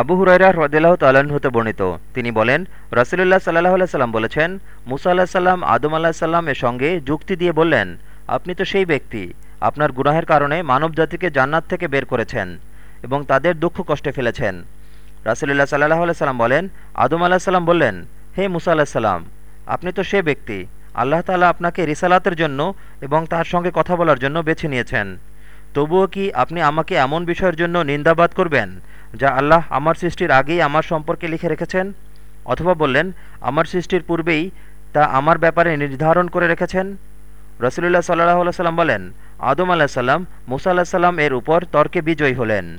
আবু হুরাইরা হ্রদিল্লাহ তাল্লাহ্ন হতে বর্ণিত। তিনি বলেন, রসুলুল্লাহ সাল্লাহ আল্লাহ সাল্লাম বলেছেন, মুসা আল্লাহ সাল্লাম আদম আল্লাহ সাল্লাম এর সঙ্গে যুক্তি দিয়ে বললেন, আপনি তো সেই ব্যক্তি, আপনার গুনাহের কারণে মানব জাতিকে জান্নাত থেকে বের করেছেন এবং তাদের দুঃখ কষ্টে ফেলেছেন। রাসুলুল্লাহ সাল্লাহ আল্লাহ সাল্লাম বলেন, আদম আল্লাহ সাল্লাম বললেন, হে মুসা আল্লাহ সাল্লাম আপনি তো সে ব্যক্তি, আল্লাহ তালা আপনাকে রিসালাতের জন্য এবং তার সঙ্গে কথা বলার জন্য বেছে নিয়েছেন। তবুও কি আপনি আমাকে এমন বিষয়ের জন্য নিন্দাবাদ করবেন যা আল্লাহ আমার সৃষ্টির আগেই আমার সম্পর্কে লিখে রেখেছেন, অথবা বললেন, আমার সৃষ্টির পূর্বেই তা আমার ব্যাপারে নির্ধারণ করে রেখেছেন? রসুলুল্লাহ সাল্লাহ সাল্লাম বলেন, আদম আলাহ সাল্লাম মুসা আল্লাহ সাল্লাম এর উপর তর্কে বিজয়ী হলেন।